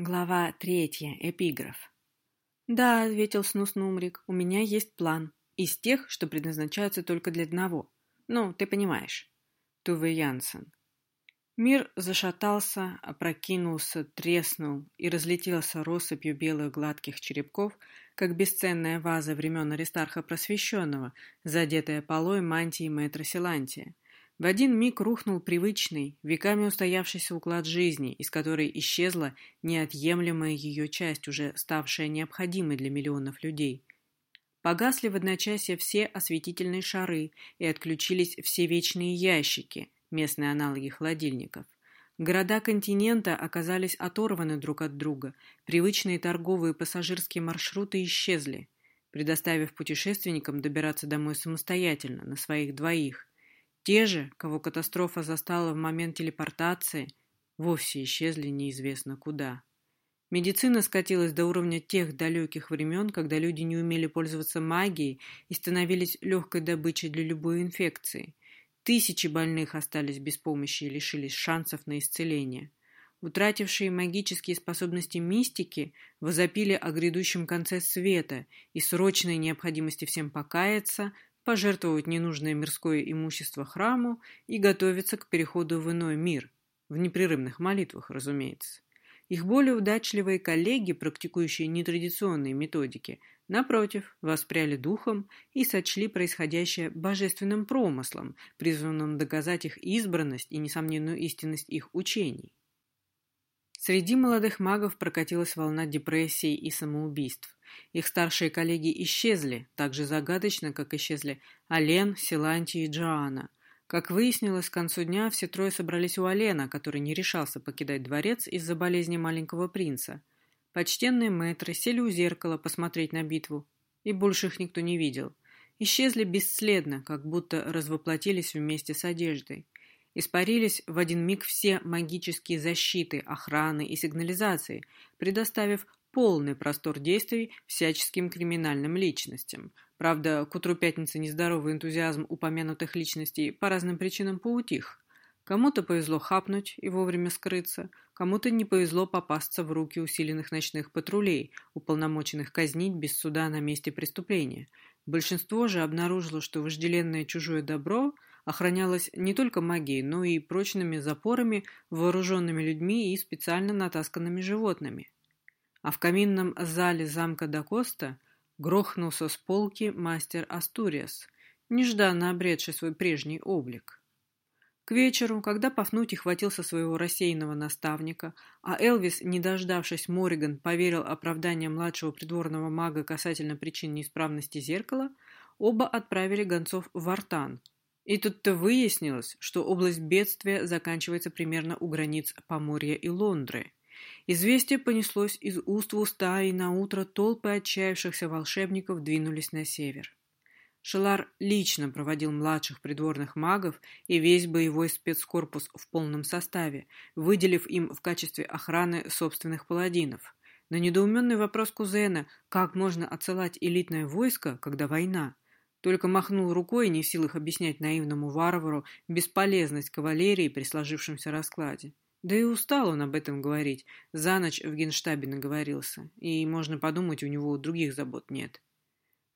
Глава третья. Эпиграф. «Да», — ответил Снус Нумрик, — «у меня есть план. Из тех, что предназначаются только для одного. Ну, ты понимаешь». Туве Янсен. Мир зашатался, опрокинулся, треснул и разлетелся россыпью белых гладких черепков, как бесценная ваза времен Аристарха Просвещенного, задетая полой мантии мэтра Силантия. В один миг рухнул привычный, веками устоявшийся уклад жизни, из которой исчезла неотъемлемая ее часть, уже ставшая необходимой для миллионов людей. Погасли в одночасье все осветительные шары и отключились все вечные ящики, местные аналоги холодильников. Города континента оказались оторваны друг от друга, привычные торговые и пассажирские маршруты исчезли, предоставив путешественникам добираться домой самостоятельно, на своих двоих, те же, кого катастрофа застала в момент телепортации, вовсе исчезли неизвестно куда. Медицина скатилась до уровня тех далеких времен, когда люди не умели пользоваться магией и становились легкой добычей для любой инфекции. Тысячи больных остались без помощи и лишились шансов на исцеление. Утратившие магические способности мистики возопили о грядущем конце света и срочной необходимости всем покаяться – пожертвовать ненужное мирское имущество храму и готовиться к переходу в иной мир, в непрерывных молитвах, разумеется. Их более удачливые коллеги, практикующие нетрадиционные методики, напротив, воспряли духом и сочли происходящее божественным промыслом, призванным доказать их избранность и несомненную истинность их учений. Среди молодых магов прокатилась волна депрессий и самоубийств. Их старшие коллеги исчезли, так же загадочно, как исчезли Ален, Силанти и Джоанна. Как выяснилось, к концу дня все трое собрались у Алена, который не решался покидать дворец из-за болезни маленького принца. Почтенные мэтры сели у зеркала посмотреть на битву, и больше их никто не видел. Исчезли бесследно, как будто развоплотились вместе с одеждой. Испарились в один миг все магические защиты, охраны и сигнализации, предоставив полный простор действий всяческим криминальным личностям. Правда, к утру пятницы нездоровый энтузиазм упомянутых личностей по разным причинам поутих. Кому-то повезло хапнуть и вовремя скрыться, кому-то не повезло попасться в руки усиленных ночных патрулей, уполномоченных казнить без суда на месте преступления. Большинство же обнаружило, что вожделенное чужое добро охранялось не только магией, но и прочными запорами, вооруженными людьми и специально натасканными животными а в каминном зале замка Дакоста грохнулся с полки мастер Астуриас, нежданно обретший свой прежний облик. К вечеру, когда Пафнутий хватился своего рассеянного наставника, а Элвис, не дождавшись Мориган, поверил оправданию младшего придворного мага касательно причин неисправности зеркала, оба отправили гонцов в Артан. И тут-то выяснилось, что область бедствия заканчивается примерно у границ Поморья и Лондры – Известие понеслось из уст в уста, и наутро толпы отчаявшихся волшебников двинулись на север. Шелар лично проводил младших придворных магов и весь боевой спецкорпус в полном составе, выделив им в качестве охраны собственных паладинов. На недоуменный вопрос кузена, как можно отсылать элитное войско, когда война, только махнул рукой, не в силах объяснять наивному варвару бесполезность кавалерии при сложившемся раскладе. Да и устал он об этом говорить. За ночь в генштабе наговорился. И, можно подумать, у него других забот нет.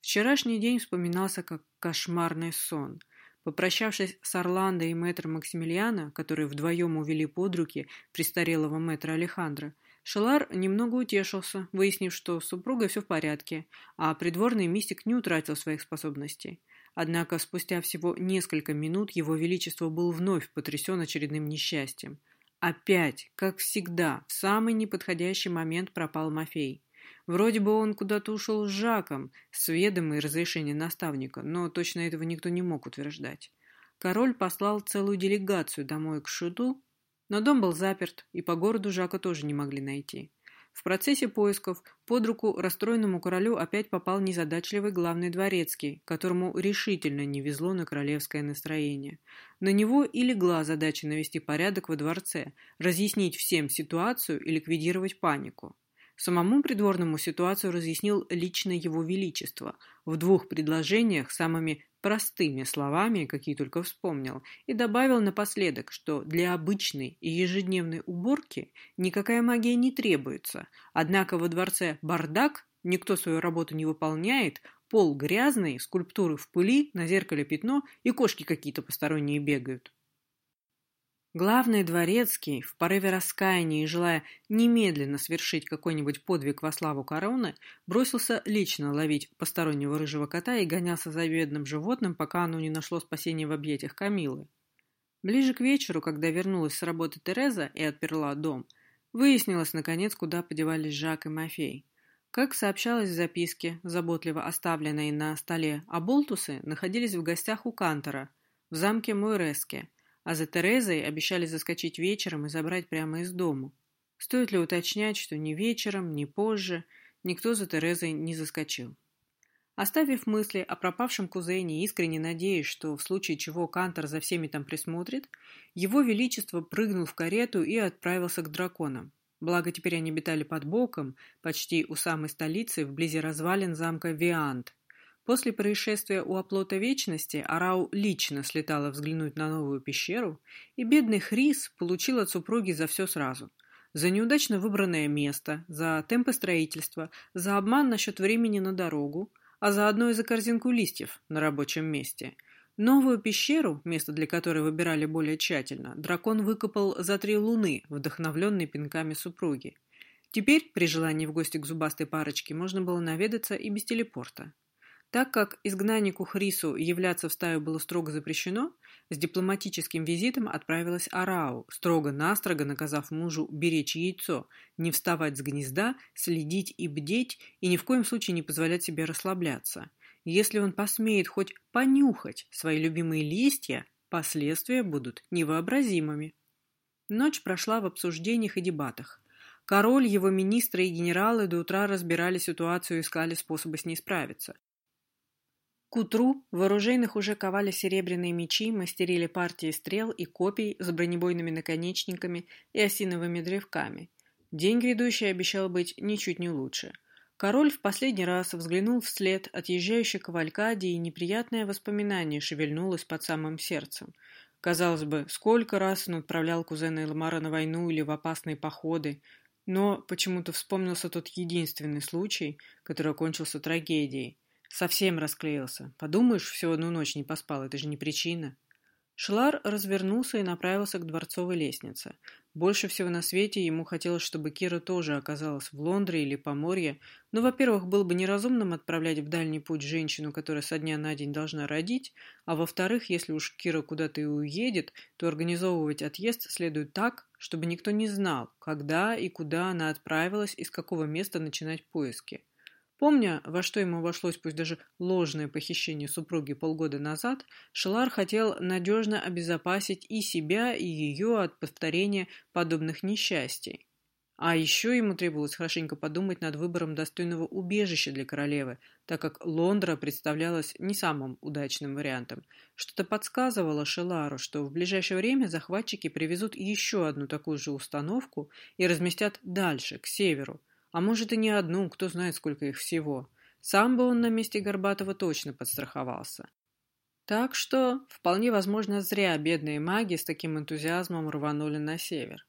Вчерашний день вспоминался как кошмарный сон. Попрощавшись с Орландо и мэтром Максимилиана, которые вдвоем увели под руки престарелого мэтра Алехандро, Шелар немного утешился, выяснив, что с супругой все в порядке, а придворный мистик не утратил своих способностей. Однако спустя всего несколько минут его величество был вновь потрясен очередным несчастьем – Опять, как всегда, в самый неподходящий момент пропал Мафей. Вроде бы он куда-то ушел с Жаком, с ведомой разрешения наставника, но точно этого никто не мог утверждать. Король послал целую делегацию домой к Шуту, но дом был заперт, и по городу Жака тоже не могли найти. В процессе поисков под руку расстроенному королю опять попал незадачливый главный дворецкий, которому решительно не везло на королевское настроение. На него и легла задача навести порядок во дворце, разъяснить всем ситуацию и ликвидировать панику. Самому придворному ситуацию разъяснил лично его величество в двух предложениях самыми простыми словами, какие только вспомнил, и добавил напоследок, что для обычной и ежедневной уборки никакая магия не требуется, однако во дворце бардак, никто свою работу не выполняет, пол грязный, скульптуры в пыли, на зеркале пятно и кошки какие-то посторонние бегают. Главный дворецкий, в порыве раскаяния и желая немедленно свершить какой-нибудь подвиг во славу короны, бросился лично ловить постороннего рыжего кота и гонялся за бедным животным, пока оно не нашло спасения в объятиях Камилы. Ближе к вечеру, когда вернулась с работы Тереза и отперла дом, выяснилось, наконец, куда подевались Жак и Мафей. Как сообщалось в записке, заботливо оставленной на столе, Аболтусы находились в гостях у Кантора в замке Мойреске – а за Терезой обещали заскочить вечером и забрать прямо из дому. Стоит ли уточнять, что ни вечером, ни позже никто за Терезой не заскочил. Оставив мысли о пропавшем кузене, искренне надеясь, что в случае чего Кантор за всеми там присмотрит, его величество прыгнул в карету и отправился к драконам. Благо теперь они обитали под боком, почти у самой столицы, вблизи развалин замка Виант, После происшествия у оплота Вечности Арау лично слетала взглянуть на новую пещеру, и бедный Хрис получил от супруги за все сразу. За неудачно выбранное место, за темпы строительства, за обман насчет времени на дорогу, а заодно и за корзинку листьев на рабочем месте. Новую пещеру, место для которой выбирали более тщательно, дракон выкопал за три луны, вдохновленный пинками супруги. Теперь, при желании в гости к зубастой парочке, можно было наведаться и без телепорта. Так как изгнаннику Хрису являться в стаю было строго запрещено, с дипломатическим визитом отправилась Арау, строго-настрого наказав мужу беречь яйцо, не вставать с гнезда, следить и бдеть и ни в коем случае не позволять себе расслабляться. Если он посмеет хоть понюхать свои любимые листья, последствия будут невообразимыми. Ночь прошла в обсуждениях и дебатах. Король, его министры и генералы до утра разбирали ситуацию и искали способы с ней справиться. К утру в оружейных уже ковали серебряные мечи, мастерили партии стрел и копий с бронебойными наконечниками и осиновыми древками. День грядущий обещал быть ничуть не лучше. Король в последний раз взглянул вслед отъезжающей кавалькаде, и неприятное воспоминание шевельнулось под самым сердцем. Казалось бы, сколько раз он отправлял кузена Элмара на войну или в опасные походы, но почему-то вспомнился тот единственный случай, который окончился трагедией. Совсем расклеился. Подумаешь, всего одну ночь не поспал, это же не причина. Шлар развернулся и направился к дворцовой лестнице. Больше всего на свете ему хотелось, чтобы Кира тоже оказалась в Лондре или Поморье, но, во-первых, было бы неразумным отправлять в дальний путь женщину, которая со дня на день должна родить, а во-вторых, если уж Кира куда-то и уедет, то организовывать отъезд следует так, чтобы никто не знал, когда и куда она отправилась и с какого места начинать поиски. Помня, во что ему обошлось пусть даже ложное похищение супруги полгода назад, Шелар хотел надежно обезопасить и себя, и ее от повторения подобных несчастий. А еще ему требовалось хорошенько подумать над выбором достойного убежища для королевы, так как Лондра представлялась не самым удачным вариантом. Что-то подсказывало Шелару, что в ближайшее время захватчики привезут еще одну такую же установку и разместят дальше, к северу, а может и не одну, кто знает, сколько их всего. Сам бы он на месте Горбатова точно подстраховался. Так что, вполне возможно, зря бедные маги с таким энтузиазмом рванули на север.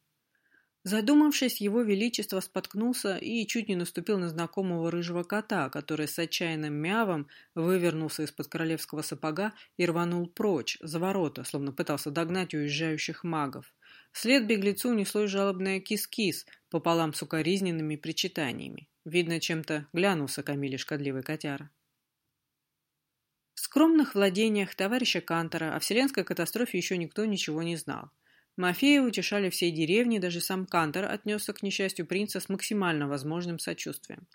Задумавшись, его величество споткнулся и чуть не наступил на знакомого рыжего кота, который с отчаянным мявом вывернулся из-под королевского сапога и рванул прочь, за ворота, словно пытался догнать уезжающих магов. Вслед беглецу неслось жалобное кис-кис пополам с укоризненными причитаниями. Видно, чем-то глянулся Камиле шкодливый котяра. В скромных владениях товарища Кантора о вселенской катастрофе еще никто ничего не знал. Мафея утешали всей деревни, даже сам Кантор отнесся к несчастью принца с максимально возможным сочувствием.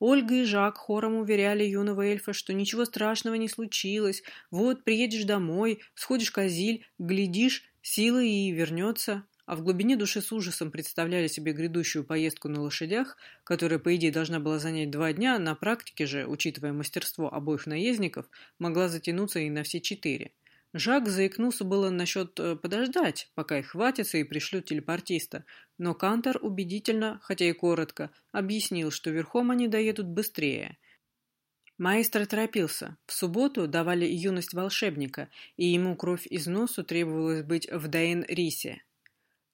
Ольга и Жак хором уверяли юного эльфа, что ничего страшного не случилось. Вот, приедешь домой, сходишь к Азиль, глядишь, силы и вернется. А в глубине души с ужасом представляли себе грядущую поездку на лошадях, которая, по идее, должна была занять два дня, на практике же, учитывая мастерство обоих наездников, могла затянуться и на все четыре. Жак заикнулся было насчет э, подождать, пока их хватится и пришлют телепортиста, но Кантор убедительно, хотя и коротко, объяснил, что верхом они доедут быстрее. Маэстро торопился. В субботу давали юность волшебника, и ему кровь из носу требовалось быть в Даэн-Рисе.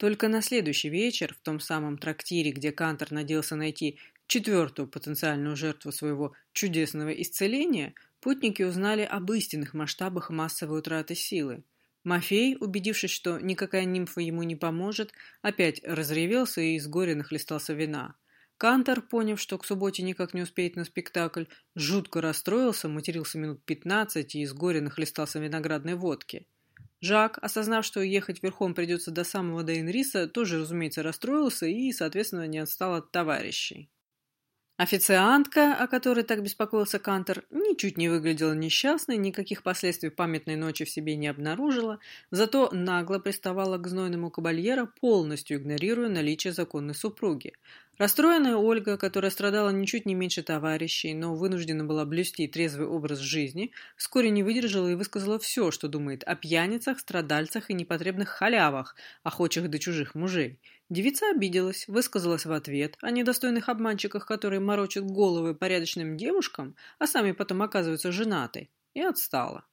Только на следующий вечер, в том самом трактире, где Кантор надеялся найти четвертую потенциальную жертву своего чудесного исцеления, путники узнали об истинных масштабах массовой утраты силы. Мафей, убедившись, что никакая нимфа ему не поможет, опять разревелся и из горя нахлестался вина. Кантор, поняв, что к субботе никак не успеет на спектакль, жутко расстроился, матерился минут пятнадцать и из горя нахлестался виноградной водки. Жак, осознав, что ехать верхом придется до самого Дейнриса, тоже, разумеется, расстроился и, соответственно, не отстал от товарищей. Официантка, о которой так беспокоился Кантер, ничуть не выглядела несчастной, никаких последствий памятной ночи в себе не обнаружила, зато нагло приставала к знойному кабальера, полностью игнорируя наличие законной супруги. Расстроенная Ольга, которая страдала ничуть не меньше товарищей, но вынуждена была блюсти трезвый образ жизни, вскоре не выдержала и высказала все, что думает о пьяницах, страдальцах и непотребных халявах, охочих до чужих мужей. Девица обиделась, высказалась в ответ о недостойных обманщиках, которые морочат головы порядочным девушкам, а сами потом оказываются женаты, и отстала.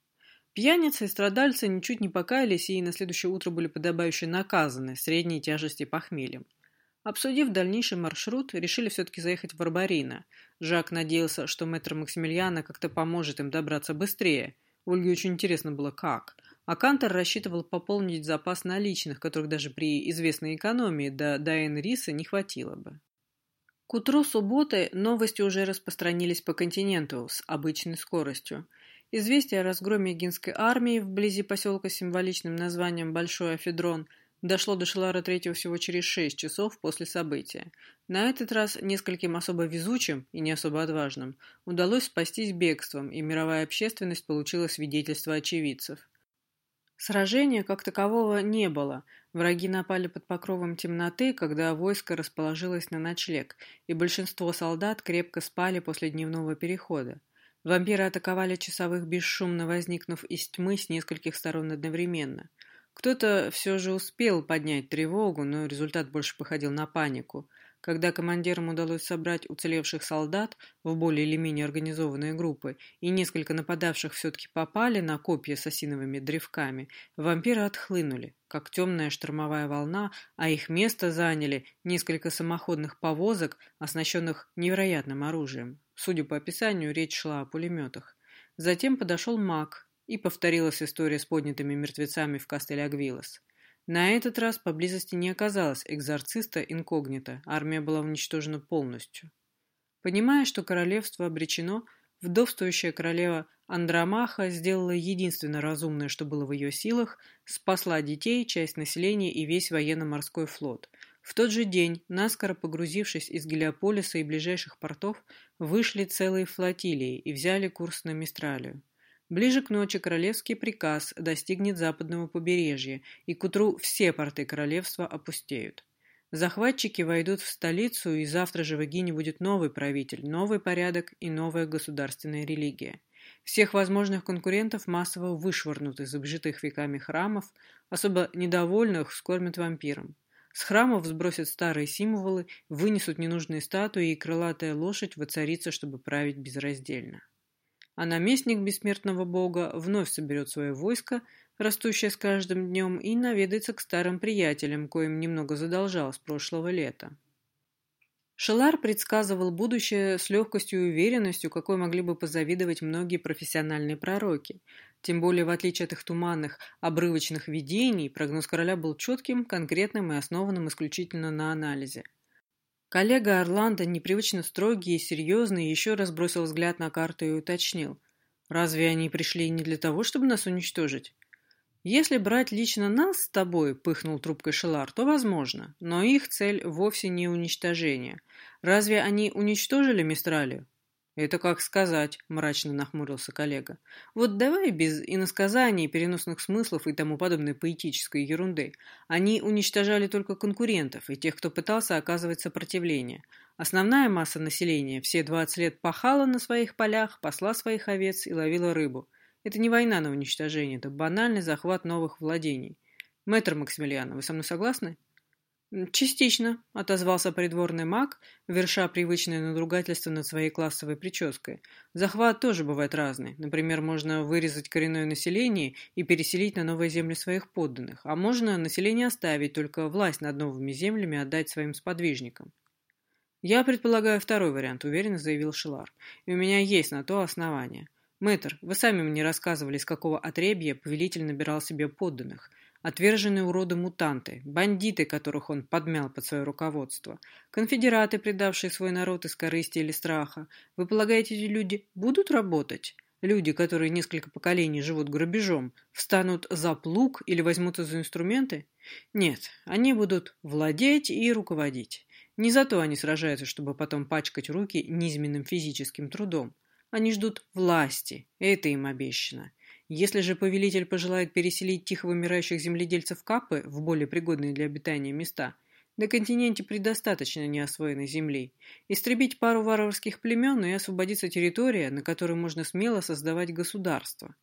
Пьяницы и страдальцы ничуть не покаялись и на следующее утро были подобающе наказаны средней тяжести похмельем. Обсудив дальнейший маршрут, решили все-таки заехать в Барбарино. Жак надеялся, что мэтр Максимилиана как-то поможет им добраться быстрее. Ольге очень интересно было, как – а Кантор рассчитывал пополнить запас наличных, которых даже при известной экономии до Дайен Риса не хватило бы. К утру субботы новости уже распространились по континенту с обычной скоростью. Известие о разгроме гинской армии вблизи поселка с символичным названием Большой Афедрон дошло до Шелара Третьего всего через шесть часов после события. На этот раз нескольким особо везучим и не особо отважным удалось спастись бегством, и мировая общественность получила свидетельство очевидцев. Сражения как такового не было. Враги напали под покровом темноты, когда войско расположилось на ночлег, и большинство солдат крепко спали после дневного перехода. Вампиры атаковали часовых, бесшумно возникнув из тьмы с нескольких сторон одновременно. Кто-то все же успел поднять тревогу, но результат больше походил на панику. Когда командирам удалось собрать уцелевших солдат в более или менее организованные группы, и несколько нападавших все-таки попали на копья с осиновыми древками, вампиры отхлынули, как темная штормовая волна, а их место заняли несколько самоходных повозок, оснащенных невероятным оружием. Судя по описанию, речь шла о пулеметах. Затем подошел маг, и повторилась история с поднятыми мертвецами в Кастель-Агвилос. На этот раз поблизости не оказалось экзорциста инкогнито, армия была уничтожена полностью. Понимая, что королевство обречено, вдовствующая королева Андромаха сделала единственное разумное, что было в ее силах, спасла детей, часть населения и весь военно-морской флот. В тот же день, наскоро погрузившись из Гелиополиса и ближайших портов, вышли целые флотилии и взяли курс на Мистралию. Ближе к ночи королевский приказ достигнет западного побережья, и к утру все порты королевства опустеют. Захватчики войдут в столицу, и завтра же в Эгине будет новый правитель, новый порядок и новая государственная религия. Всех возможных конкурентов массово вышвырнут из обжитых веками храмов, особо недовольных скормят вампирам. С храмов сбросят старые символы, вынесут ненужные статуи, и крылатая лошадь воцарится, чтобы править безраздельно а наместник бессмертного бога вновь соберет свое войско, растущее с каждым днем, и наведается к старым приятелям, коим немного задолжал с прошлого лета. Шелар предсказывал будущее с легкостью и уверенностью, какой могли бы позавидовать многие профессиональные пророки. Тем более, в отличие от их туманных, обрывочных видений, прогноз короля был четким, конкретным и основанным исключительно на анализе – Коллега Орландо, непривычно строгий и серьезный, еще раз бросил взгляд на карту и уточнил. «Разве они пришли не для того, чтобы нас уничтожить?» «Если брать лично нас с тобой», — пыхнул трубкой Шелар, — «то возможно. Но их цель вовсе не уничтожение. Разве они уничтожили Мистралию?» «Это как сказать», — мрачно нахмурился коллега. «Вот давай без иносказаний, переносных смыслов и тому подобной поэтической ерунды. Они уничтожали только конкурентов и тех, кто пытался оказывать сопротивление. Основная масса населения все 20 лет пахала на своих полях, пасла своих овец и ловила рыбу. Это не война на уничтожение, это банальный захват новых владений. Мэтр Максимилиан, вы со мной согласны?» «Частично», — отозвался придворный маг, верша привычное надругательство над своей классовой прической. «Захват тоже бывает разный. Например, можно вырезать коренное население и переселить на новые земли своих подданных, а можно население оставить, только власть над новыми землями отдать своим сподвижникам». «Я предполагаю второй вариант», — уверенно заявил Шилар. «И у меня есть на то основание. Мэтр, вы сами мне рассказывали, с какого отребья повелитель набирал себе подданных». Отверженные уроды-мутанты, бандиты, которых он подмял под свое руководство, конфедераты, предавшие свой народ из корысти или страха. Вы полагаете, эти люди будут работать? Люди, которые несколько поколений живут грабежом, встанут за плуг или возьмутся за инструменты? Нет, они будут владеть и руководить. Не зато они сражаются, чтобы потом пачкать руки низменным физическим трудом. Они ждут власти, это им обещано. Если же повелитель пожелает переселить тихо вымирающих земледельцев Капы в более пригодные для обитания места, на континенте предостаточно неосвоенной земли, истребить пару варварских племен и освободиться территория, на которой можно смело создавать государство.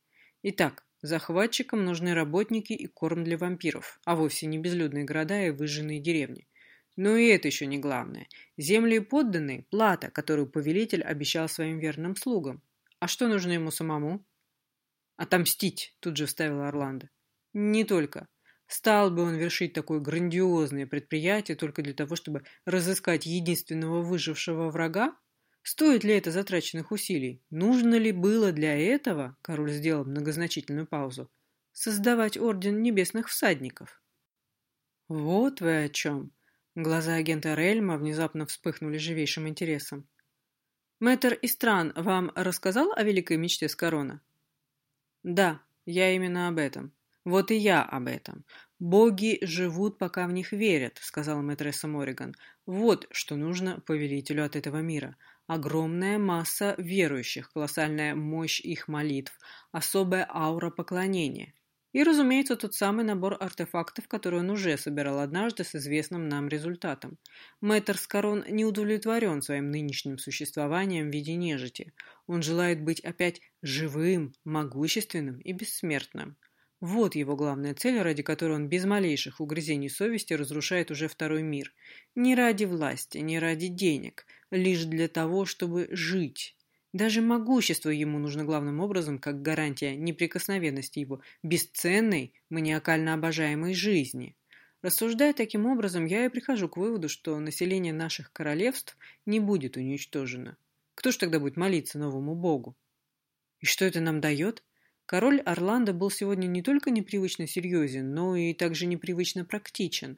Итак, захватчикам нужны работники и корм для вампиров, а вовсе не безлюдные города и выжженные деревни. Но и это еще не главное. Земли подданные – плата, которую повелитель обещал своим верным слугам. А что нужно ему самому? «Отомстить», — тут же вставил Орландо. «Не только. Стал бы он вершить такое грандиозное предприятие только для того, чтобы разыскать единственного выжившего врага? Стоит ли это затраченных усилий? Нужно ли было для этого, король сделал многозначительную паузу, создавать орден небесных всадников? Вот вы о чем. Глаза агента Рельма внезапно вспыхнули живейшим интересом. Мэтр Истран вам рассказал о великой мечте с корона? Да, я именно об этом. Вот и я об этом. Боги живут, пока в них верят, сказала мэтресса Мориган. Вот что нужно повелителю от этого мира. Огромная масса верующих, колоссальная мощь их молитв, особая аура поклонения. И, разумеется, тот самый набор артефактов, который он уже собирал однажды с известным нам результатом. Мэтр Скорон не удовлетворен своим нынешним существованием в виде нежити. Он желает быть опять живым, могущественным и бессмертным. Вот его главная цель, ради которой он без малейших угрызений совести разрушает уже второй мир. Не ради власти, не ради денег, лишь для того, чтобы жить. Даже могущество ему нужно главным образом как гарантия неприкосновенности его бесценной, маниакально обожаемой жизни. Рассуждая таким образом, я и прихожу к выводу, что население наших королевств не будет уничтожено. Кто ж тогда будет молиться новому богу? И что это нам дает? Король Орландо был сегодня не только непривычно серьезен, но и также непривычно практичен.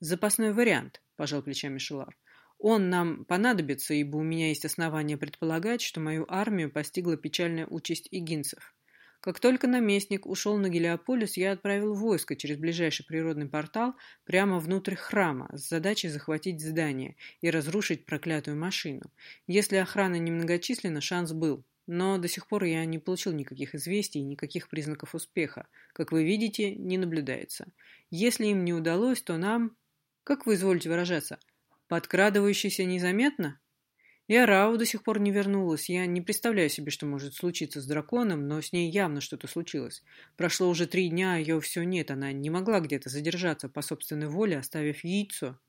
«Запасной вариант», – пожал плечами Шелар. Он нам понадобится, ибо у меня есть основания предполагать, что мою армию постигла печальная участь игинцев. Как только наместник ушел на Гелиополис, я отправил войско через ближайший природный портал прямо внутрь храма с задачей захватить здание и разрушить проклятую машину. Если охрана немногочисленна, шанс был. Но до сих пор я не получил никаких известий и никаких признаков успеха. Как вы видите, не наблюдается. Если им не удалось, то нам... Как вы изволите выражаться – подкрадывающийся незаметно? И Арау до сих пор не вернулась. Я не представляю себе, что может случиться с драконом, но с ней явно что-то случилось. Прошло уже три дня, а ее все нет. Она не могла где-то задержаться по собственной воле, оставив яйцо.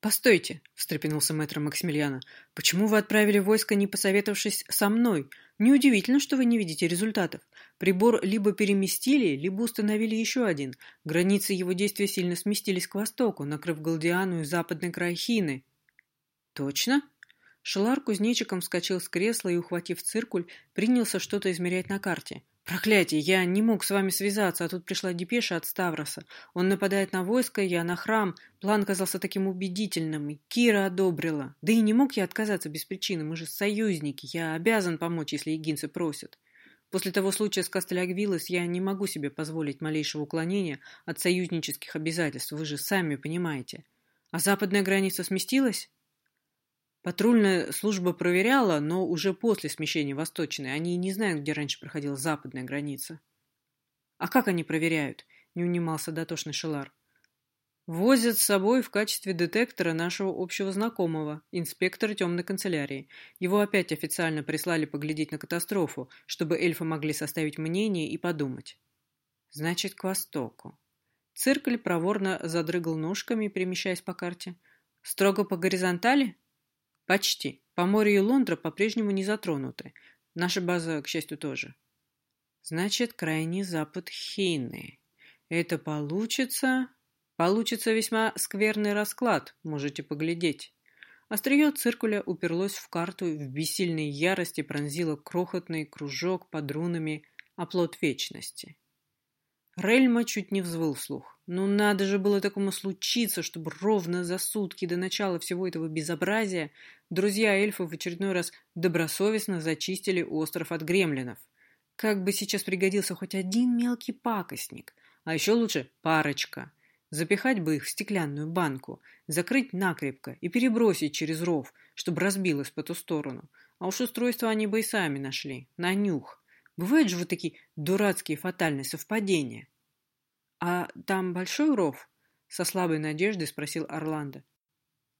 «Постойте!» – встрепенулся мэтр Максимилиана. «Почему вы отправили войско, не посоветовавшись со мной? Неудивительно, что вы не видите результатов. Прибор либо переместили, либо установили еще один. Границы его действия сильно сместились к востоку, накрыв Галдиану и западный край Хины». «Точно?» Шелар кузнечиком вскочил с кресла и, ухватив циркуль, принялся что-то измерять на карте. «Проклятие! Я не мог с вами связаться, а тут пришла депеша от Ставроса. Он нападает на войско, я на храм. План казался таким убедительным, и Кира одобрила. Да и не мог я отказаться без причины, мы же союзники, я обязан помочь, если егинцы просят. После того случая с Кастелягвилос я не могу себе позволить малейшего уклонения от союзнических обязательств, вы же сами понимаете. А западная граница сместилась?» Патрульная служба проверяла, но уже после смещения Восточной. Они не знают, где раньше проходила западная граница. «А как они проверяют?» – не унимался дотошный Шелар. «Возят с собой в качестве детектора нашего общего знакомого, инспектора темной канцелярии. Его опять официально прислали поглядеть на катастрофу, чтобы эльфы могли составить мнение и подумать. Значит, к востоку. Циркуль проворно задрыгал ножками, перемещаясь по карте. «Строго по горизонтали?» «Почти. По морю и Лондра по-прежнему не затронуты. Наша база, к счастью, тоже». «Значит, крайний запад Хины. Это получится...» «Получится весьма скверный расклад, можете поглядеть». Острие циркуля уперлось в карту в бессильной ярости пронзило крохотный кружок под рунами оплот вечности. Рельма чуть не взвыл вслух. Ну надо же было такому случиться, чтобы ровно за сутки до начала всего этого безобразия друзья эльфов в очередной раз добросовестно зачистили остров от гремлинов. Как бы сейчас пригодился хоть один мелкий пакостник, а еще лучше парочка. Запихать бы их в стеклянную банку, закрыть накрепко и перебросить через ров, чтобы разбилось по ту сторону. А уж устройство они бы и сами нашли, на нюх. Бывают же вот такие дурацкие фатальные совпадения. «А там большой ров?» — со слабой надеждой спросил Орландо.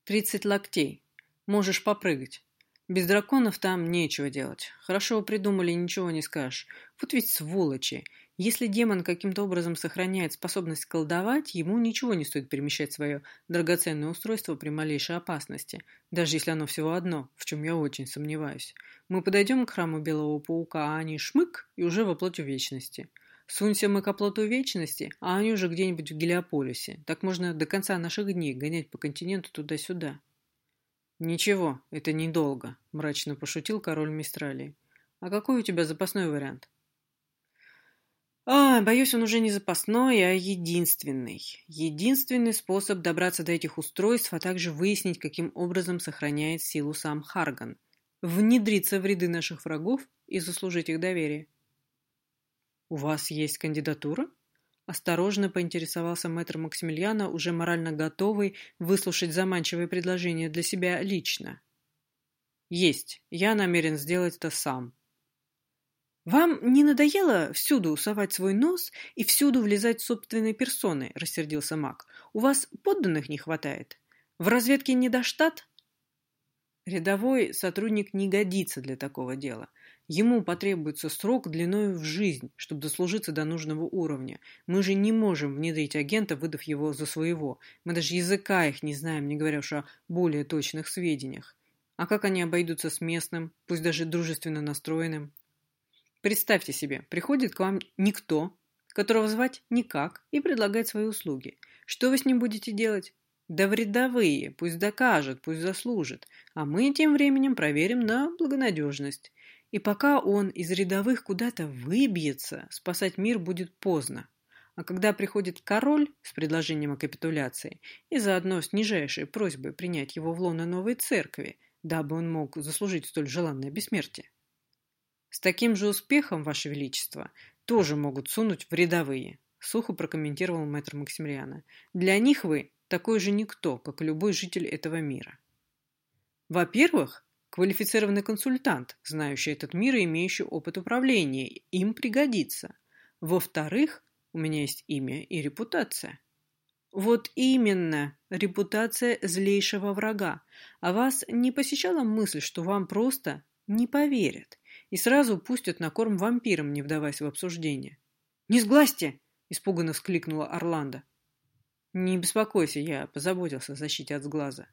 «Тридцать локтей. Можешь попрыгать. Без драконов там нечего делать. Хорошо придумали, ничего не скажешь. Вот ведь сволочи. Если демон каким-то образом сохраняет способность колдовать, ему ничего не стоит перемещать свое драгоценное устройство при малейшей опасности, даже если оно всего одно, в чем я очень сомневаюсь. Мы подойдем к храму Белого Паука, а они шмык и уже во плоть вечности. Сунься мы к оплоту вечности, а они уже где-нибудь в Гелиополисе. Так можно до конца наших дней гонять по континенту туда-сюда. «Ничего, это недолго», — мрачно пошутил король Мистралии. «А какой у тебя запасной вариант?» А, боюсь, он уже не запасной, а единственный. Единственный способ добраться до этих устройств, а также выяснить, каким образом сохраняет силу сам Харган. Внедриться в ряды наших врагов и заслужить их доверие. «У вас есть кандидатура?» Осторожно поинтересовался мэтр Максимилиана, уже морально готовый выслушать заманчивое предложение для себя лично. «Есть. Я намерен сделать это сам», «Вам не надоело всюду совать свой нос и всюду влезать собственной персоной?» – рассердился маг. «У вас подданных не хватает? В разведке не недоштат?» Рядовой сотрудник не годится для такого дела. Ему потребуется срок длиной в жизнь, чтобы дослужиться до нужного уровня. Мы же не можем внедрить агента, выдав его за своего. Мы даже языка их не знаем, не говоря уж о более точных сведениях. А как они обойдутся с местным, пусть даже дружественно настроенным? Представьте себе, приходит к вам никто, которого звать никак, и предлагает свои услуги. Что вы с ним будете делать? Да вредовые, пусть докажет, пусть заслужит, а мы тем временем проверим на благонадежность. И пока он из рядовых куда-то выбьется, спасать мир будет поздно. А когда приходит король с предложением о капитуляции и заодно с нижайшей просьбой принять его в лоно новой церкви, дабы он мог заслужить столь желанное бессмертие, с таким же успехом, Ваше Величество, тоже могут сунуть в рядовые, сухо прокомментировал мэтр Максимилиана. Для них вы такой же никто, как любой житель этого мира. Во-первых, квалифицированный консультант, знающий этот мир и имеющий опыт управления, им пригодится. Во-вторых, у меня есть имя и репутация. Вот именно, репутация злейшего врага. А вас не посещала мысль, что вам просто не поверят? И сразу пустят на корм вампирам, не вдаваясь в обсуждение. «Не сглазьте!» – испуганно вскликнула Орландо. «Не беспокойся, я позаботился о защите от сглаза».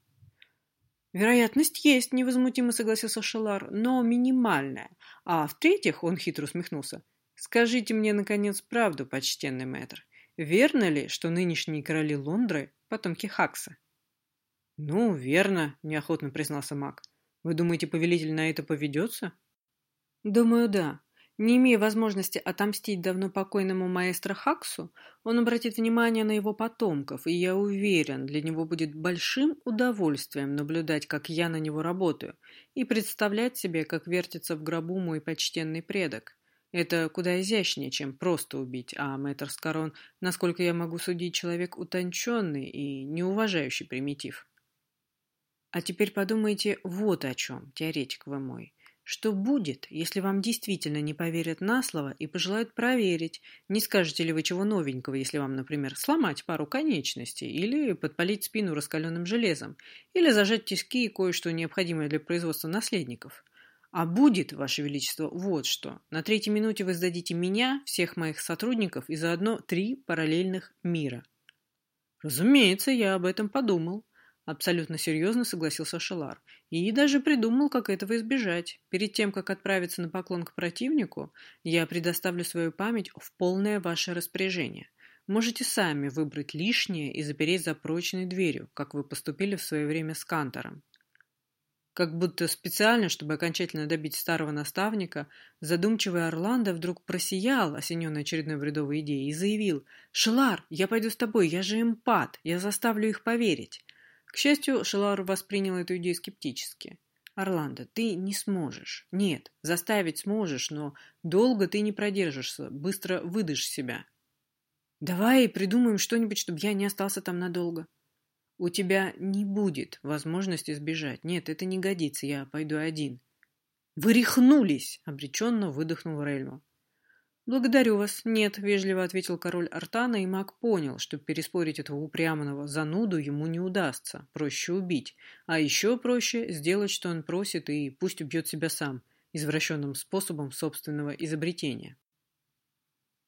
«Вероятность есть», – невозмутимо согласился Шелар, – «но минимальная. А в-третьих, он хитро усмехнулся, скажите мне, наконец, правду, почтенный мэтр. Верно ли, что нынешние короли Лондры – потомки Хакса?» «Ну, верно», – неохотно признался маг. «Вы думаете, повелитель на это поведется?» Думаю, да. Не имея возможности отомстить давно покойному маэстро Хаксу, он обратит внимание на его потомков, и я уверен, для него будет большим удовольствием наблюдать, как я на него работаю, и представлять себе, как вертится в гробу мой почтенный предок. Это куда изящнее, чем просто убить, а мэтр Скорон, насколько я могу судить, человек утонченный и не уважающий примитив. А теперь подумайте вот о чем, теоретик вы мой. Что будет, если вам действительно не поверят на слово и пожелают проверить, не скажете ли вы чего новенького, если вам, например, сломать пару конечностей, или подпалить спину раскаленным железом, или зажать тиски и кое-что необходимое для производства наследников? А будет, Ваше Величество, вот что. На третьей минуте вы сдадите меня, всех моих сотрудников и заодно три параллельных мира. Разумеется, я об этом подумал. Абсолютно серьезно согласился Шелар. И даже придумал, как этого избежать. Перед тем, как отправиться на поклон к противнику, я предоставлю свою память в полное ваше распоряжение. Можете сами выбрать лишнее и запереть за прочной дверью, как вы поступили в свое время с Кантором. Как будто специально, чтобы окончательно добить старого наставника, задумчивый Орландо вдруг просиял, осененный очередной бредовой идеей, и заявил «Шелар, я пойду с тобой, я же эмпат, я заставлю их поверить». К счастью, Шелар воспринял эту идею скептически. «Орландо, ты не сможешь. Нет, заставить сможешь, но долго ты не продержишься, быстро выдашь себя». Давай придумаем что-нибудь, чтобы я не остался там надолго. У тебя не будет возможности сбежать. Нет, это не годится, я пойду один. Вы рехнулись, обреченно выдохнул Рельмо. «Благодарю вас. Нет», — вежливо ответил король Артана, и маг понял, что переспорить этого упрямого зануду ему не удастся. Проще убить. А еще проще сделать, что он просит, и пусть убьет себя сам, извращенным способом собственного изобретения.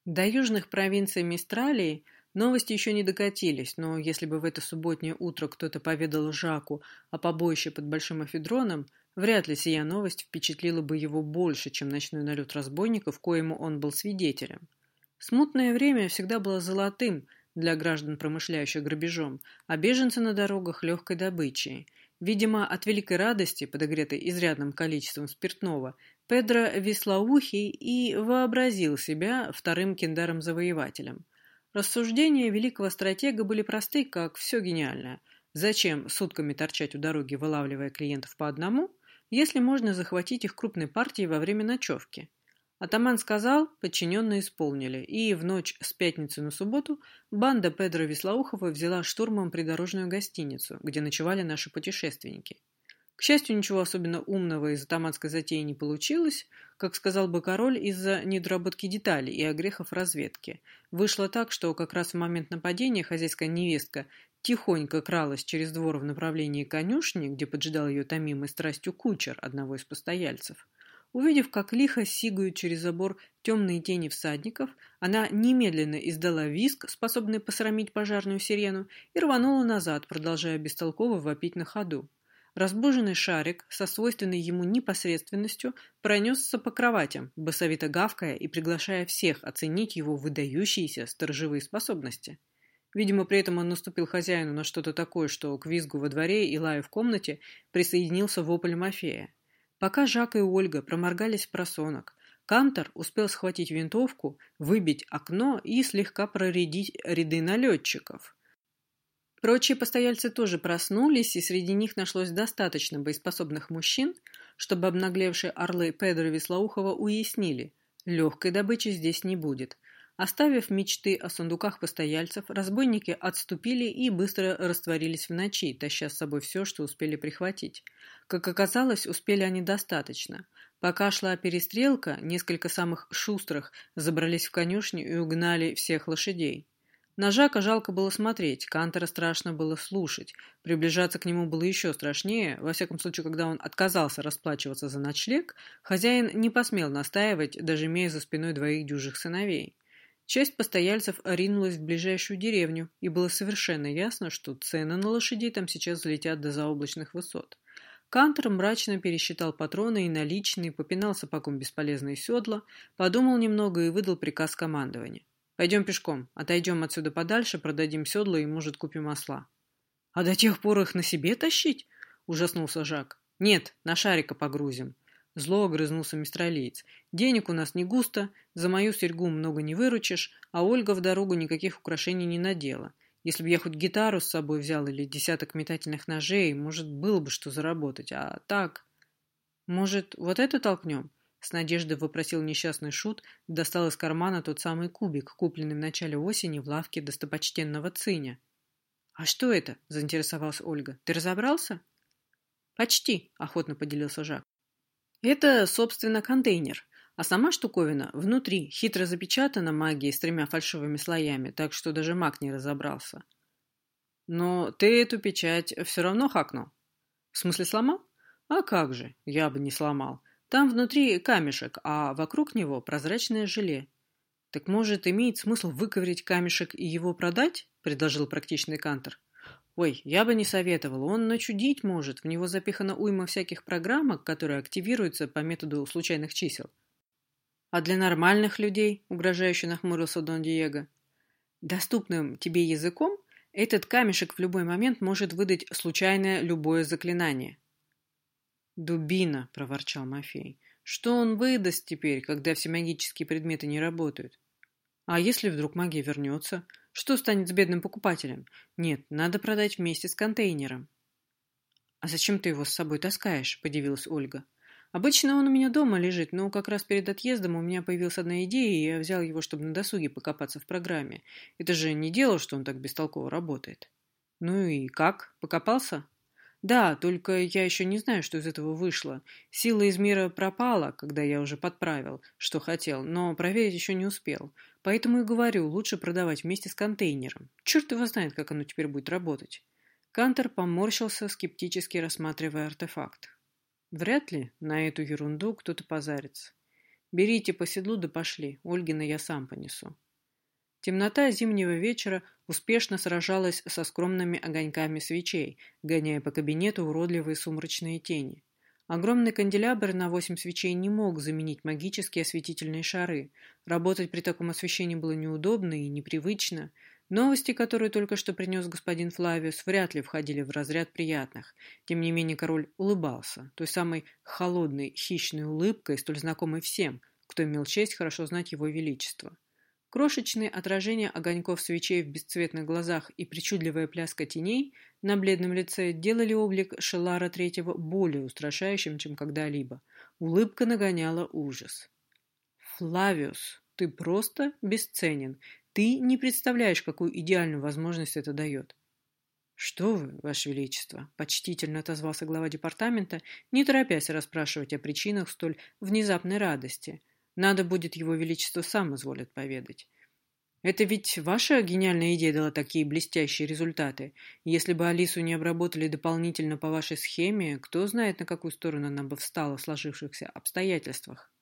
До южных провинций Мистралии новости еще не докатились, но если бы в это субботнее утро кто-то поведал Жаку о побоище под Большим Афедроном, вряд ли сия новость впечатлила бы его больше, чем ночной налет разбойников, коему он был свидетелем. Смутное время всегда было золотым для граждан, промышляющих грабежом, а беженцы на дорогах – легкой добычей. Видимо, от великой радости, подогретой изрядным количеством спиртного, Педро Веслоухий и вообразил себя вторым киндаром-завоевателем. Рассуждения великого стратега были просты, как все гениальное. Зачем сутками торчать у дороги, вылавливая клиентов по одному, если можно захватить их крупной партией во время ночевки? Атаман сказал, подчиненные исполнили, и в ночь с пятницы на субботу банда Педро Веслоухова взяла штурмом придорожную гостиницу, где ночевали наши путешественники. К счастью, ничего особенно умного из атаманской затеи не получилось, как сказал бы король, из-за недоработки деталей и огрехов разведки. Вышло так, что как раз в момент нападения хозяйская невестка тихонько кралась через двор в направлении конюшни, где поджидал ее томимой страстью кучер одного из постояльцев. Увидев, как лихо сигают через забор темные тени всадников, она немедленно издала виск, способный посрамить пожарную сирену, и рванула назад, продолжая бестолково вопить на ходу. Разбуженный шарик со свойственной ему непосредственностью пронесся по кроватям, басовито гавкая и приглашая всех оценить его выдающиеся сторожевые способности. Видимо, при этом он наступил хозяину на что-то такое, что к визгу во дворе и лаю в комнате присоединился вопль Мафея. Пока Жак и Ольга проморгались в просонок, Кантор успел схватить винтовку, выбить окно и слегка проредить ряды налетчиков. Прочие постояльцы тоже проснулись, и среди них нашлось достаточно боеспособных мужчин, чтобы обнаглевшие орлы Педро Веслоухова уяснили – легкой добычи здесь не будет. Оставив мечты о сундуках постояльцев, разбойники отступили и быстро растворились в ночи, таща с собой все, что успели прихватить. Как оказалось, успели они достаточно. Пока шла перестрелка, несколько самых шустрых забрались в конюшню и угнали всех лошадей. На Жака жалко было смотреть, Кантера страшно было слушать. Приближаться к нему было еще страшнее. Во всяком случае, когда он отказался расплачиваться за ночлег, хозяин не посмел настаивать, даже имея за спиной двоих дюжих сыновей. Часть постояльцев ринулась в ближайшую деревню, и было совершенно ясно, что цены на лошадей там сейчас взлетят до заоблачных высот. Кантер мрачно пересчитал патроны и наличные, попинал сапогом бесполезные седла, подумал немного и выдал приказ командования. Пойдем пешком, отойдем отсюда подальше, продадим седла и, может, купим осла. — А до тех пор их на себе тащить? — ужаснулся Жак. — Нет, на шарика погрузим. Зло огрызнулся мистралиец. Денег у нас не густо, за мою серьгу много не выручишь, а Ольга в дорогу никаких украшений не надела. Если бы я хоть гитару с собой взял или десяток метательных ножей, может, было бы что заработать, а так... Может, вот это толкнем? С надеждой вопросил несчастный шут, достал из кармана тот самый кубик, купленный в начале осени в лавке достопочтенного циня. «А что это?» – заинтересовалась Ольга. «Ты разобрался?» «Почти», – охотно поделился Жак. «Это, собственно, контейнер, а сама штуковина внутри хитро запечатана магией с тремя фальшивыми слоями, так что даже маг не разобрался». «Но ты эту печать все равно хакнул?» «В смысле сломал?» «А как же, я бы не сломал. Там внутри камешек, а вокруг него прозрачное желе. Так может, имеет смысл выковырять камешек и его продать? — предложил практичный Кантор. «Ой, я бы не советовал. Он начудить может. В него запихана уйма всяких программок, которые активируются по методу случайных чисел». «А для нормальных людей?» — угрожающе нахмурился Дон Диего. «Доступным тебе языком этот камешек в любой момент может выдать случайное любое заклинание». «Дубина!» — проворчал Мафей. «Что он выдаст теперь, когда все магические предметы не работают? А если вдруг магия вернется? Что станет с бедным покупателем? Нет, надо продать вместе с контейнером». «А зачем ты его с собой таскаешь?» — подивилась Ольга. «Обычно он у меня дома лежит, но как раз перед отъездом у меня появилась одна идея, и я взял его, чтобы на досуге покопаться в программе. Это же не дело, что он так бестолково работает». «Ну и как? Покопался?» Да, только я еще не знаю, что из этого вышло. Сила из мира пропала, когда я уже подправил, что хотел, но проверить еще не успел. Поэтому и говорю, лучше продавать вместе с контейнером. Черт его знает, как оно теперь будет работать. Кантер поморщился, скептически рассматривая артефакт. Вряд ли на эту ерунду кто-то позарится. Берите по седлу да пошли, Ольгина я сам понесу. Темнота зимнего вечера успешно сражалась со скромными огоньками свечей, гоняя по кабинету уродливые сумрачные тени. Огромный канделябр на восемь свечей не мог заменить магические осветительные шары. Работать при таком освещении было неудобно и непривычно. Новости, которые только что принес господин Флавиус, вряд ли входили в разряд приятных. Тем не менее король улыбался, той самой холодной, хищной улыбкой, столь знакомой всем, кто имел честь хорошо знать его величество. Крошечные отражения огоньков свечей в бесцветных глазах и причудливая пляска теней на бледном лице делали облик Шелара Третьего более устрашающим, чем когда-либо. Улыбка нагоняла ужас. «Флавиус, ты просто бесценен. Ты не представляешь, какую идеальную возможность это дает». «Что вы, Ваше Величество!» – почтительно отозвался глава департамента, не торопясь расспрашивать о причинах столь внезапной радости – надо будет его величество сам изволит поведать. Это ведь ваша гениальная идея дала такие блестящие результаты. Если бы Алису не обработали дополнительно по вашей схеме, кто знает, на какую сторону она бы встала в сложившихся обстоятельствах.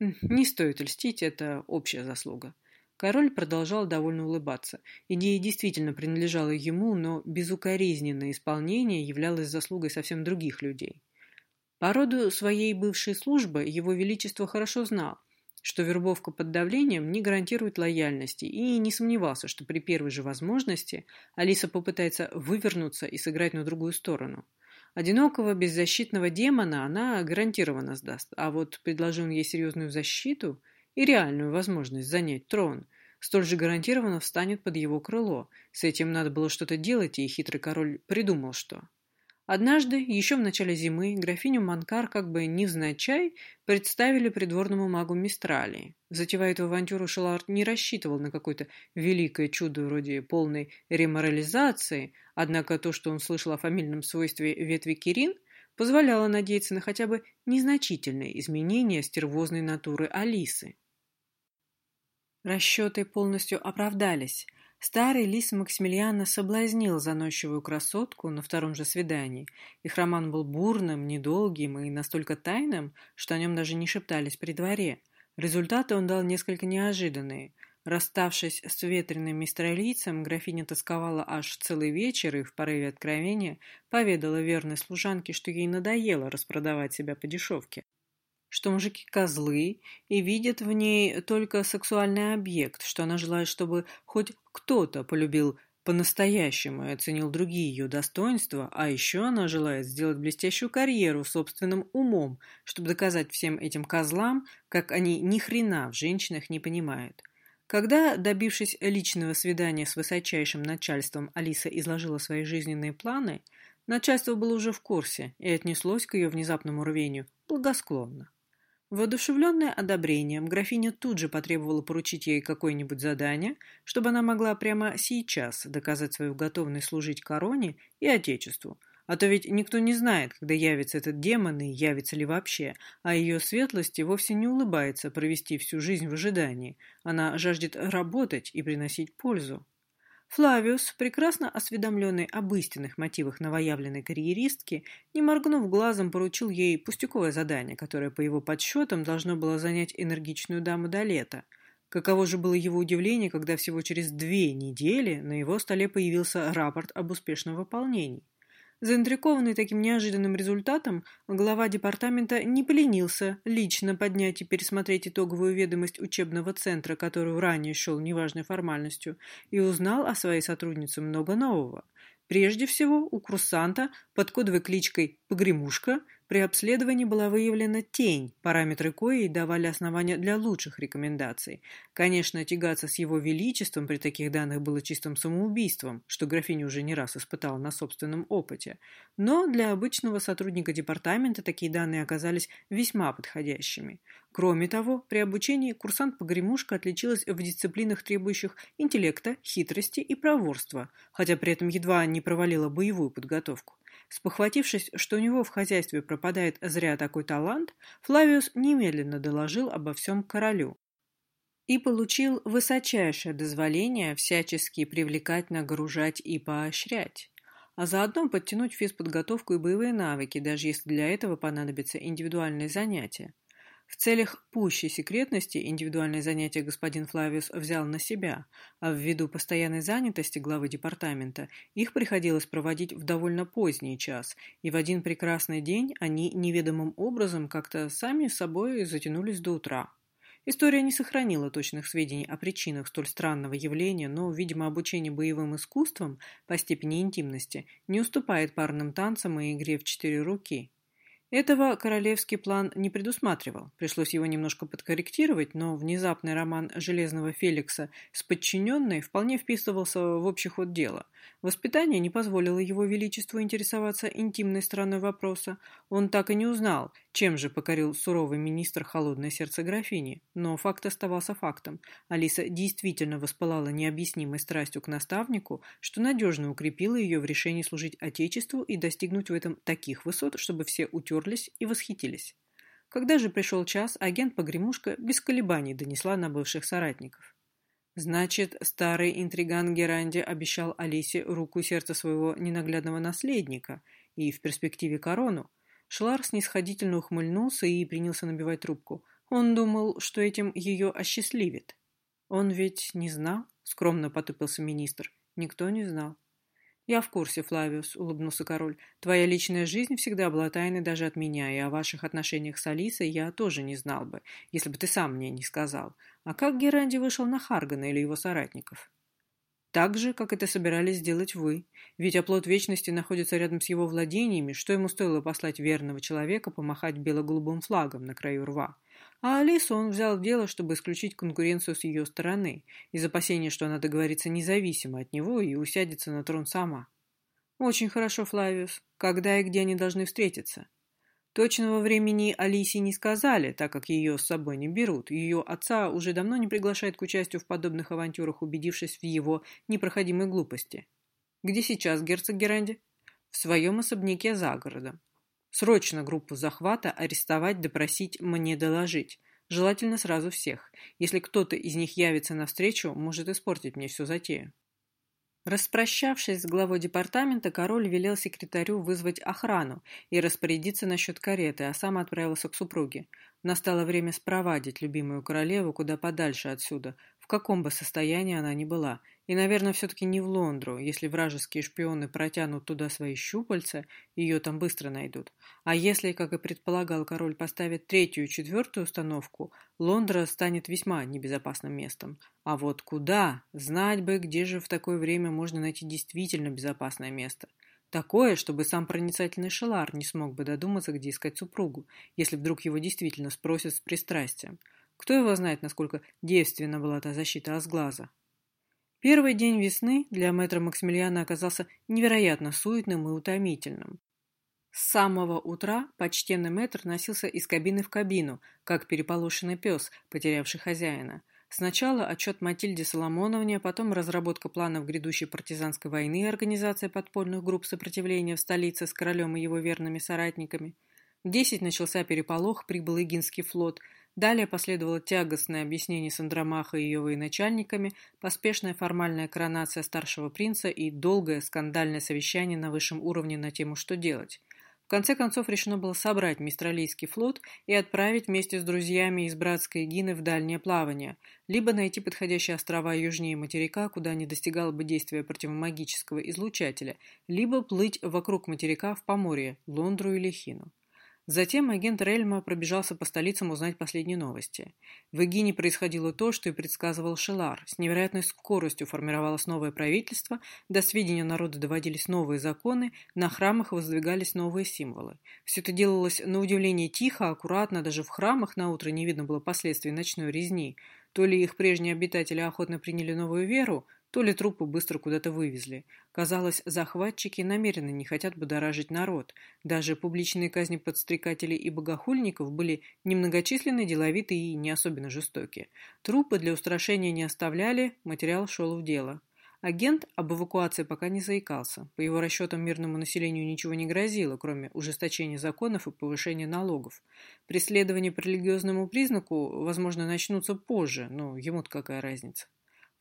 Не стоит льстить, это общая заслуга. Король продолжал довольно улыбаться. Идея действительно принадлежала ему, но безукоризненное исполнение являлось заслугой совсем других людей. По роду своей бывшей службы его величество хорошо знал, что вербовка под давлением не гарантирует лояльности, и не сомневался, что при первой же возможности Алиса попытается вывернуться и сыграть на другую сторону. Одинокого беззащитного демона она гарантированно сдаст, а вот предложил он ей серьезную защиту и реальную возможность занять трон, столь же гарантированно встанет под его крыло. С этим надо было что-то делать, и хитрый король придумал что. Однажды, еще в начале зимы, графиню Манкар как бы невзначай представили придворному магу Мистралии. Затевая эту авантюру, Шелард не рассчитывал на какое-то великое чудо вроде полной реморализации, однако то, что он слышал о фамильном свойстве ветви Кирин, позволяло надеяться на хотя бы незначительные изменения стервозной натуры Алисы. Расчеты полностью оправдались. Старый лис Максимилиана соблазнил заносчивую красотку на втором же свидании. Их роман был бурным, недолгим и настолько тайным, что о нем даже не шептались при дворе. Результаты он дал несколько неожиданные. Расставшись с ветреным мистралийцем, графиня тосковала аж целый вечер и в порыве откровения поведала верной служанке, что ей надоело распродавать себя по дешевке что мужики козлы и видят в ней только сексуальный объект, что она желает, чтобы хоть кто-то полюбил по-настоящему и оценил другие ее достоинства, а еще она желает сделать блестящую карьеру собственным умом, чтобы доказать всем этим козлам, как они ни хрена в женщинах не понимают. Когда, добившись личного свидания с высочайшим начальством, Алиса изложила свои жизненные планы, начальство было уже в курсе и отнеслось к ее внезапному рвению благосклонно. Воодушевленная одобрением, графиня тут же потребовала поручить ей какое-нибудь задание, чтобы она могла прямо сейчас доказать свою готовность служить короне и Отечеству. А то ведь никто не знает, когда явится этот демон и явится ли вообще, а ее светлости вовсе не улыбается провести всю жизнь в ожидании. Она жаждет работать и приносить пользу. Флавиус, прекрасно осведомленный об истинных мотивах новоявленной карьеристки, не моргнув глазом, поручил ей пустяковое задание, которое, по его подсчетам, должно было занять энергичную даму до лета. Каково же было его удивление, когда всего через две недели на его столе появился рапорт об успешном выполнении. Заинтригованный таким неожиданным результатом, глава департамента не поленился лично поднять и пересмотреть итоговую ведомость учебного центра, которую ранее счел неважной формальностью, и узнал о своей сотруднице много нового. Прежде всего, у курсанта под кодовой кличкой «Погремушка» При обследовании была выявлена тень, параметры коей давали основания для лучших рекомендаций. Конечно, тягаться с его величеством при таких данных было чистым самоубийством, что графиня уже не раз испытала на собственном опыте. Но для обычного сотрудника департамента такие данные оказались весьма подходящими. Кроме того, при обучении курсант-погремушка отличилась в дисциплинах, требующих интеллекта, хитрости и проворства, хотя при этом едва не провалила боевую подготовку. Спохватившись, что у него в хозяйстве пропадает зря такой талант, Флавиус немедленно доложил обо всем королю и получил высочайшее дозволение всячески привлекать, нагружать и поощрять, а заодно подтянуть физподготовку и боевые навыки, даже если для этого понадобятся индивидуальные занятия. В целях пущей секретности индивидуальные занятия господин Флавиус взял на себя, а ввиду постоянной занятости главы департамента их приходилось проводить в довольно поздний час, и в один прекрасный день они неведомым образом как-то сами собой затянулись до утра. История не сохранила точных сведений о причинах столь странного явления, но, видимо, обучение боевым искусствам по степени интимности не уступает парным танцам и игре в четыре руки. Этого королевский план не предусматривал. Пришлось его немножко подкорректировать, но внезапный роман Железного Феликса с подчиненной вполне вписывался в общий ход дела. Воспитание не позволило его величеству интересоваться интимной стороной вопроса. Он так и не узнал, чем же покорил суровый министр холодное сердце графини. Но факт оставался фактом. Алиса действительно воспылала необъяснимой страстью к наставнику, что надежно укрепило ее в решении служить Отечеству и достигнуть в этом таких высот, чтобы все утерлись и восхитились. Когда же пришел час, агент-погремушка без колебаний донесла на бывших соратников. Значит, старый интриган Геранди обещал Алисе руку и сердце своего ненаглядного наследника и в перспективе корону. Шлар снисходительно ухмыльнулся и принялся набивать трубку. Он думал, что этим ее осчастливит. Он ведь не знал, скромно потупился министр. Никто не знал. «Я в курсе, Флавиус», — улыбнулся король. «Твоя личная жизнь всегда была тайной даже от меня, и о ваших отношениях с Алисой я тоже не знал бы, если бы ты сам мне не сказал. А как Геранди вышел на Харгана или его соратников?» «Так же, как это собирались сделать вы. Ведь оплот Вечности находится рядом с его владениями, что ему стоило послать верного человека помахать бело-голубым флагом на краю рва. А Алису он взял в дело, чтобы исключить конкуренцию с ее стороны, из опасения, что она договорится независимо от него и усядется на трон сама. Очень хорошо, Флавиус. Когда и где они должны встретиться? Точного времени Алисе не сказали, так как ее с собой не берут. Ее отца уже давно не приглашают к участию в подобных авантюрах, убедившись в его непроходимой глупости. Где сейчас герцог Геранди? В своем особняке за городом. Срочно группу захвата арестовать, допросить, мне доложить. Желательно сразу всех. Если кто-то из них явится навстречу, может испортить мне всю затею. Распрощавшись с главой департамента, король велел секретарю вызвать охрану и распорядиться насчет кареты, а сам отправился к супруге. Настало время спровадить любимую королеву куда подальше отсюда, в каком бы состоянии она ни была, и, наверное, все-таки не в Лондру. Если вражеские шпионы протянут туда свои щупальца, ее там быстро найдут. А если, как и предполагал король, поставит третью и четвертую установку, Лондра станет весьма небезопасным местом. А вот куда? Знать бы, где же в такое время можно найти действительно безопасное место. Такое, чтобы сам проницательный Шелар не смог бы додуматься, где искать супругу, если вдруг его действительно спросят с пристрастием. Кто его знает, насколько девственна была та защита Асглаза? Первый день весны для мэтра Максимилиана оказался невероятно суетным и утомительным. С самого утра почтенный мэтр носился из кабины в кабину, как переполошенный пес, потерявший хозяина. Сначала отчет Матильде Соломоновне, потом разработка планов грядущей партизанской войны и организация подпольных групп сопротивления в столице с королем и его верными соратниками. В десять начался переполох, прибыл Игинский флот – Далее последовало тягостное объяснение с Андромахой и ее военачальниками, поспешная формальная коронация старшего принца и долгое скандальное совещание на высшем уровне на тему «Что делать?». В конце концов решено было собрать Мистралийский флот и отправить вместе с друзьями из братской Гины в дальнее плавание, либо найти подходящие острова южнее материка, куда не достигало бы действия противомагического излучателя, либо плыть вокруг материка в Поморье, Лондру или Хину. Затем агент Рельма пробежался по столицам узнать последние новости. В Эгине происходило то, что и предсказывал Шелар. С невероятной скоростью формировалось новое правительство, до сведения народа доводились новые законы, на храмах воздвигались новые символы. Все это делалось на удивление тихо, аккуратно, даже в храмах на утро не видно было последствий ночной резни. То ли их прежние обитатели охотно приняли новую веру, то ли трупы быстро куда-то вывезли. Казалось, захватчики намеренно не хотят будоражить народ. Даже публичные казни подстрекателей и богохульников были немногочисленны, деловитые и не особенно жестокие. Трупы для устрашения не оставляли, материал шел в дело. Агент об эвакуации пока не заикался. По его расчетам, мирному населению ничего не грозило, кроме ужесточения законов и повышения налогов. Преследования по религиозному признаку, возможно, начнутся позже, но ему-то какая разница.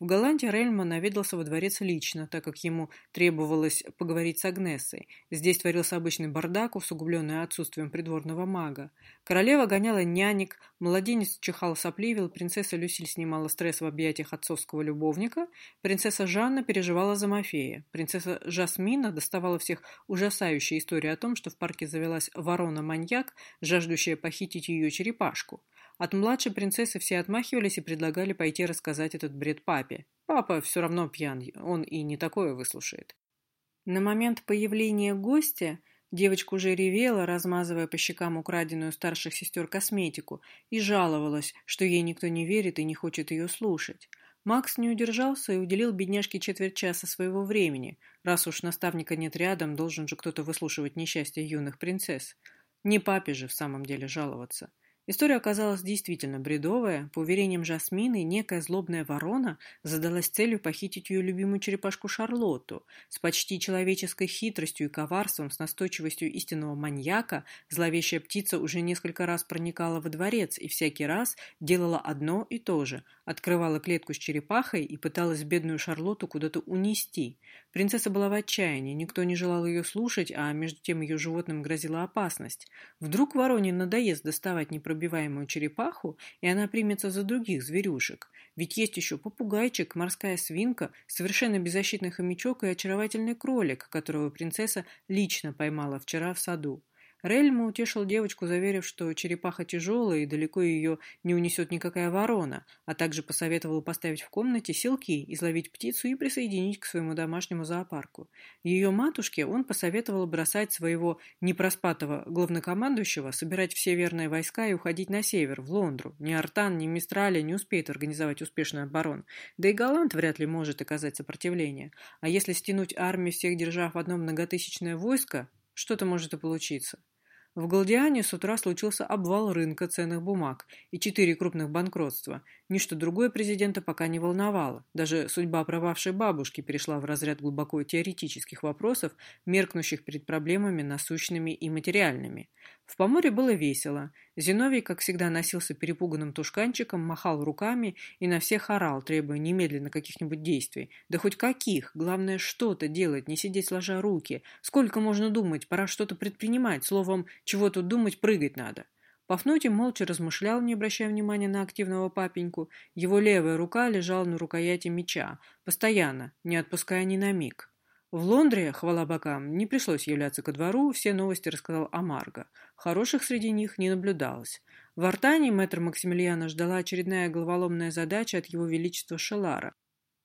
В Голландии Рельман наведался во дворец лично, так как ему требовалось поговорить с Агнесой. Здесь творился обычный бардак, усугубленный отсутствием придворного мага. Королева гоняла нянек, младенец чихал сопливил, принцесса Люсиль снимала стресс в объятиях отцовского любовника, принцесса Жанна переживала за Мафея, принцесса Жасмина доставала всех ужасающие истории о том, что в парке завелась ворона-маньяк, жаждущая похитить ее черепашку. От младшей принцессы все отмахивались и предлагали пойти рассказать этот бред папе. Папа все равно пьян, он и не такое выслушает. На момент появления гостя девочка уже ревела, размазывая по щекам украденную старших сестер косметику, и жаловалась, что ей никто не верит и не хочет ее слушать. Макс не удержался и уделил бедняжке четверть часа своего времени. Раз уж наставника нет рядом, должен же кто-то выслушивать несчастье юных принцесс. Не папе же в самом деле жаловаться. История оказалась действительно бредовая. По уверениям Жасмины, некая злобная ворона задалась целью похитить ее любимую черепашку Шарлотту. С почти человеческой хитростью и коварством, с настойчивостью истинного маньяка, зловещая птица уже несколько раз проникала во дворец и всякий раз делала одно и то же. Открывала клетку с черепахой и пыталась бедную Шарлотту куда-то унести. Принцесса была в отчаянии, никто не желал ее слушать, а между тем ее животным грозила опасность. Вдруг вороне надоест доставать непробиваемую черепаху, и она примется за других зверюшек. Ведь есть еще попугайчик, морская свинка, совершенно беззащитный хомячок и очаровательный кролик, которого принцесса лично поймала вчера в саду. Рельма утешил девочку, заверив, что черепаха тяжелая и далеко ее не унесет никакая ворона, а также посоветовал поставить в комнате селки, изловить птицу и присоединить к своему домашнему зоопарку. Ее матушке он посоветовал бросать своего непроспатого главнокомандующего, собирать все верные войска и уходить на север, в Лондру. Ни Артан, ни Мистралия не успеют организовать успешную оборону. Да и Голланд вряд ли может оказать сопротивление. А если стянуть армию всех держав в одно многотысячное войско, что-то может и получиться. В Галдиане с утра случился обвал рынка ценных бумаг и четыре крупных банкротства. Ничто другое президента пока не волновало. Даже судьба пропавшей бабушки перешла в разряд глубоко теоретических вопросов, меркнущих перед проблемами насущными и материальными. В Поморе было весело. Зиновий, как всегда, носился перепуганным тушканчиком, махал руками и на всех орал, требуя немедленно каких-нибудь действий. Да хоть каких, главное что-то делать, не сидеть сложа руки. Сколько можно думать, пора что-то предпринимать, словом, чего тут думать, прыгать надо. Пафнутий молча размышлял, не обращая внимания на активного папеньку. Его левая рука лежала на рукояти меча, постоянно, не отпуская ни на миг. В Лондре, хвала богам, не пришлось являться ко двору, все новости рассказал Амарго. Хороших среди них не наблюдалось. В Артане мэтр Максимилиана ждала очередная головоломная задача от его величества Шелара.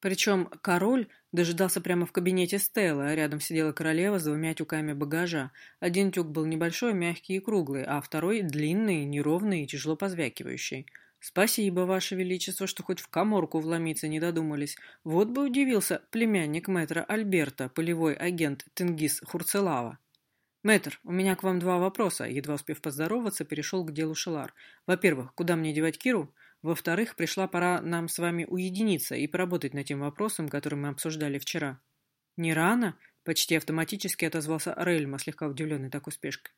Причем король дожидался прямо в кабинете Стеллы, а рядом сидела королева с двумя тюками багажа. Один тюк был небольшой, мягкий и круглый, а второй длинный, неровный и тяжело позвякивающий. «Спасибо, Ваше Величество, что хоть в коморку вломиться не додумались. Вот бы удивился племянник мэтра Альберта, полевой агент Тенгиз Хурцелава». «Мэтр, у меня к вам два вопроса», едва успев поздороваться, перешел к делу Шелар. «Во-первых, куда мне девать Киру? Во-вторых, пришла пора нам с вами уединиться и поработать над тем вопросом, который мы обсуждали вчера». «Не рано?» — почти автоматически отозвался Рельма, слегка удивленный такой спешкой.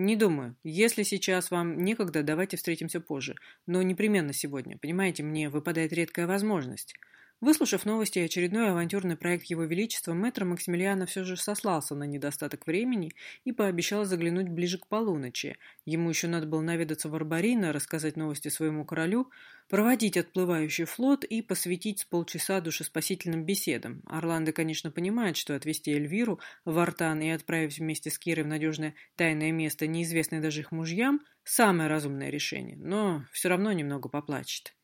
«Не думаю. Если сейчас вам некогда, давайте встретимся позже. Но непременно сегодня. Понимаете, мне выпадает редкая возможность». Выслушав новости и очередной авантюрный проект Его Величества, мэтр Максимилиана все же сослался на недостаток времени и пообещал заглянуть ближе к полуночи. Ему еще надо было наведаться в Арбарина, рассказать новости своему королю, проводить отплывающий флот и посвятить с полчаса душеспасительным беседам. Орландо, конечно, понимает, что отвезти Эльвиру в Артан и отправить вместе с Кирой в надежное тайное место, неизвестное даже их мужьям, самое разумное решение, но все равно немного поплачет.